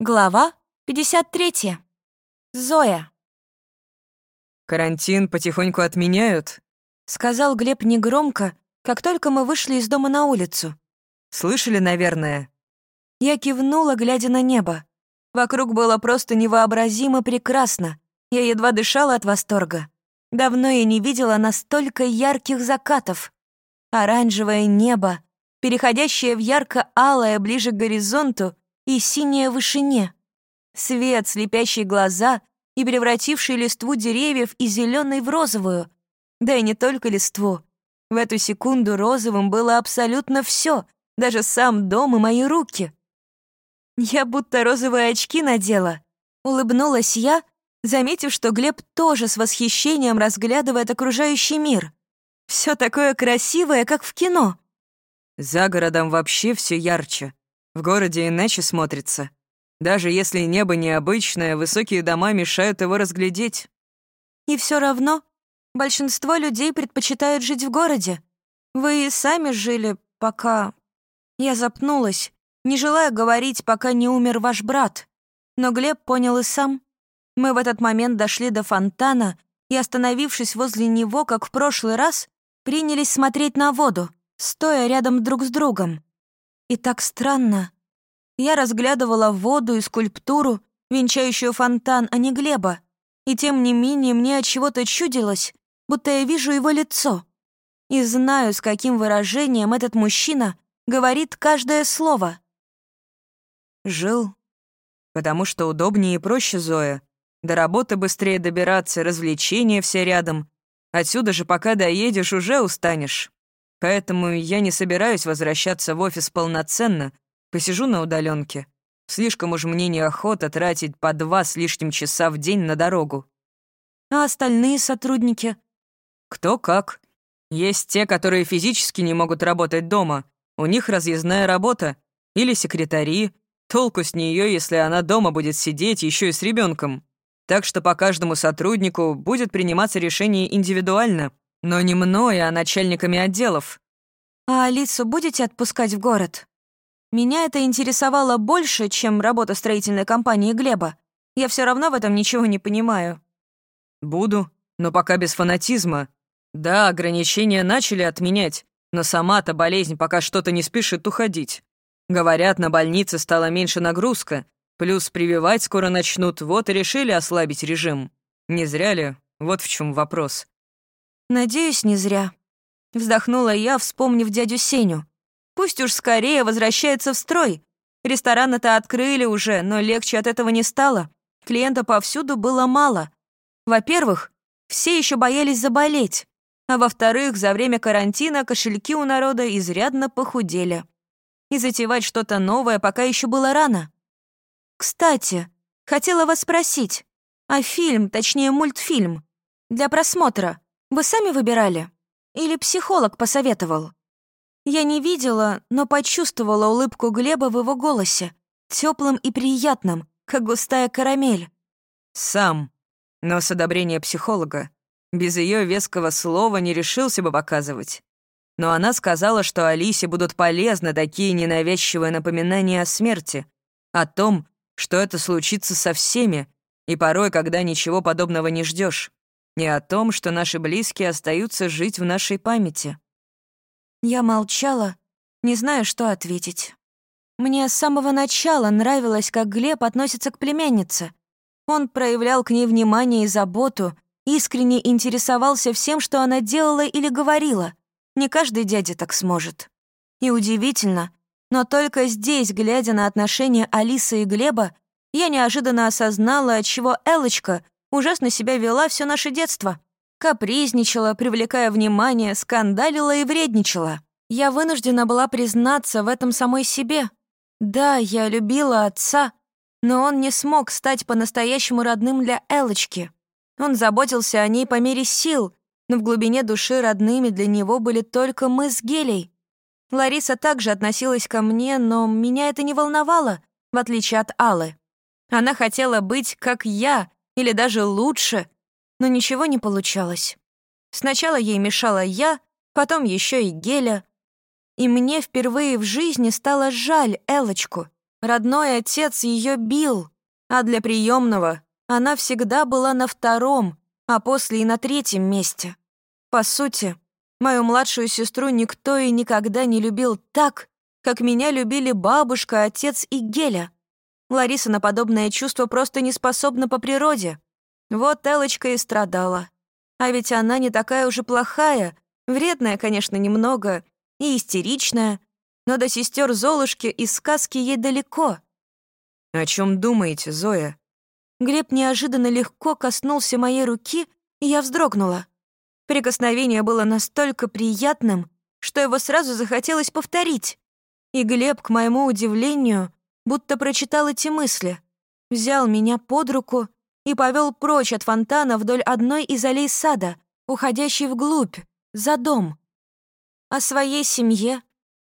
Глава 53. Зоя. «Карантин потихоньку отменяют», — сказал Глеб негромко, как только мы вышли из дома на улицу. «Слышали, наверное?» Я кивнула, глядя на небо. Вокруг было просто невообразимо прекрасно. Я едва дышала от восторга. Давно я не видела настолько ярких закатов. Оранжевое небо, переходящее в ярко-алое ближе к горизонту и синее в вышине. Свет, слепящий глаза и превративший листву деревьев из зеленой в розовую. Да и не только листву. В эту секунду розовым было абсолютно все, даже сам дом и мои руки. Я будто розовые очки надела. Улыбнулась я, заметив, что Глеб тоже с восхищением разглядывает окружающий мир. Все такое красивое, как в кино. За городом вообще все ярче. В городе иначе смотрится. Даже если небо необычное, высокие дома мешают его разглядеть. И все равно большинство людей предпочитают жить в городе. Вы сами жили, пока... Я запнулась, не желая говорить, пока не умер ваш брат. Но Глеб понял и сам. Мы в этот момент дошли до фонтана и, остановившись возле него, как в прошлый раз, принялись смотреть на воду, стоя рядом друг с другом. И так странно. Я разглядывала воду и скульптуру, венчающую фонтан, а не Глеба. И тем не менее мне от чего-то чудилось, будто я вижу его лицо. И знаю, с каким выражением этот мужчина говорит каждое слово. Жил. Потому что удобнее и проще, Зоя. До работы быстрее добираться, развлечения все рядом. Отсюда же, пока доедешь, уже устанешь. Поэтому я не собираюсь возвращаться в офис полноценно, посижу на удаленке. Слишком уж мне неохота тратить по два с лишним часа в день на дорогу. А остальные сотрудники? Кто как. Есть те, которые физически не могут работать дома. У них разъездная работа. Или секретари. Толку с нее, если она дома будет сидеть еще и с ребенком. Так что по каждому сотруднику будет приниматься решение индивидуально, но не мной, а начальниками отделов. А Алису будете отпускать в город? Меня это интересовало больше, чем работа строительной компании Глеба. Я все равно в этом ничего не понимаю. Буду, но пока без фанатизма. Да, ограничения начали отменять, но сама-то болезнь пока что-то не спешит уходить. Говорят, на больнице стала меньше нагрузка, плюс прививать скоро начнут, вот и решили ослабить режим. Не зря ли? Вот в чем вопрос. «Надеюсь, не зря». Вздохнула я, вспомнив дядю Сеню. Пусть уж скорее возвращается в строй. Рестораны-то открыли уже, но легче от этого не стало. Клиента повсюду было мало. Во-первых, все еще боялись заболеть. А во-вторых, за время карантина кошельки у народа изрядно похудели. И затевать что-то новое пока еще было рано. Кстати, хотела вас спросить, а фильм, точнее мультфильм, для просмотра вы сами выбирали? Или психолог посоветовал? Я не видела, но почувствовала улыбку Глеба в его голосе, теплым и приятным, как густая карамель. Сам, но с одобрения психолога. Без ее веского слова не решился бы показывать. Но она сказала, что Алисе будут полезны такие ненавязчивые напоминания о смерти, о том, что это случится со всеми, и порой, когда ничего подобного не ждешь и о том, что наши близкие остаются жить в нашей памяти. Я молчала, не зная, что ответить. Мне с самого начала нравилось, как Глеб относится к племяннице. Он проявлял к ней внимание и заботу, искренне интересовался всем, что она делала или говорила. Не каждый дядя так сможет. И удивительно, но только здесь, глядя на отношения Алисы и Глеба, я неожиданно осознала, отчего Элочка ужасно себя вела все наше детство. Капризничала, привлекая внимание, скандалила и вредничала. Я вынуждена была признаться в этом самой себе. Да, я любила отца, но он не смог стать по-настоящему родным для Элочки. Он заботился о ней по мере сил, но в глубине души родными для него были только мы с Гелей. Лариса также относилась ко мне, но меня это не волновало, в отличие от Аллы. Она хотела быть как я, или даже лучше, но ничего не получалось. Сначала ей мешала я, потом еще и Геля. И мне впервые в жизни стало жаль Элочку. Родной отец ее бил, а для приемного она всегда была на втором, а после и на третьем месте. По сути, мою младшую сестру никто и никогда не любил так, как меня любили бабушка, отец и Геля. Лариса на подобное чувство просто не способна по природе. Вот Элочка и страдала. А ведь она не такая уже плохая, вредная, конечно, немного, и истеричная, но до сестер Золушки из сказки ей далеко. «О чем думаете, Зоя?» Глеб неожиданно легко коснулся моей руки, и я вздрогнула. Прикосновение было настолько приятным, что его сразу захотелось повторить. И Глеб, к моему удивлению, будто прочитал эти мысли, взял меня под руку и повел прочь от фонтана вдоль одной из аллей сада, уходящей вглубь, за дом. О своей семье,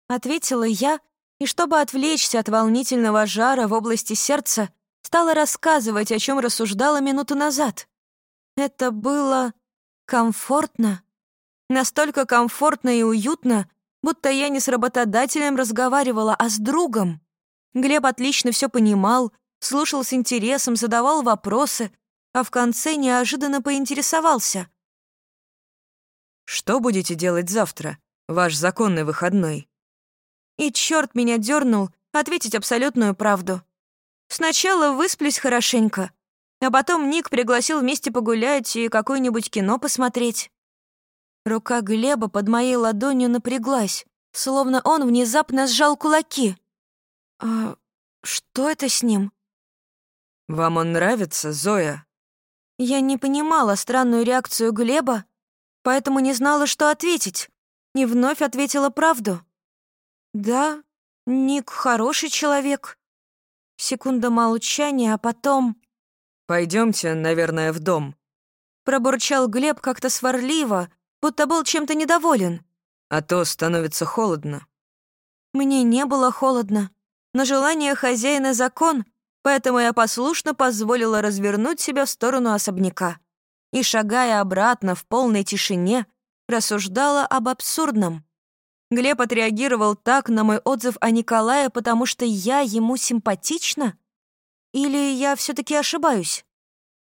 ответила я, и чтобы отвлечься от волнительного жара в области сердца, стала рассказывать, о чем рассуждала минуту назад. Это было комфортно. Настолько комфортно и уютно, будто я не с работодателем разговаривала, а с другом. Глеб отлично все понимал, слушал с интересом, задавал вопросы, а в конце неожиданно поинтересовался. «Что будете делать завтра, ваш законный выходной?» И черт меня дернул ответить абсолютную правду. Сначала высплюсь хорошенько, а потом Ник пригласил вместе погулять и какое-нибудь кино посмотреть. Рука Глеба под моей ладонью напряглась, словно он внезапно сжал кулаки. «А что это с ним?» «Вам он нравится, Зоя?» Я не понимала странную реакцию Глеба, поэтому не знала, что ответить, и вновь ответила правду. «Да, Ник хороший человек». Секунда молчания, а потом... Пойдемте, наверное, в дом». Пробурчал Глеб как-то сварливо, будто был чем-то недоволен. «А то становится холодно». Мне не было холодно, но желание хозяина — закон, поэтому я послушно позволила развернуть себя в сторону особняка и, шагая обратно в полной тишине, рассуждала об абсурдном. Глеб отреагировал так на мой отзыв о Николае, потому что я ему симпатична? Или я все таки ошибаюсь?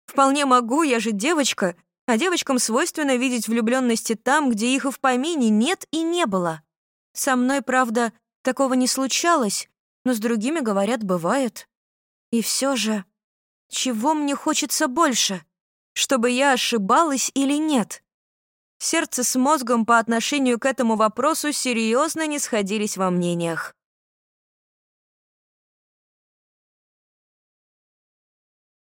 Вполне могу, я же девочка, а девочкам свойственно видеть влюбленности там, где их и в помине нет и не было. Со мной, правда, такого не случалось, но с другими, говорят, бывает. И все же, чего мне хочется больше? Чтобы я ошибалась или нет? Сердце с мозгом по отношению к этому вопросу серьезно не сходились во мнениях.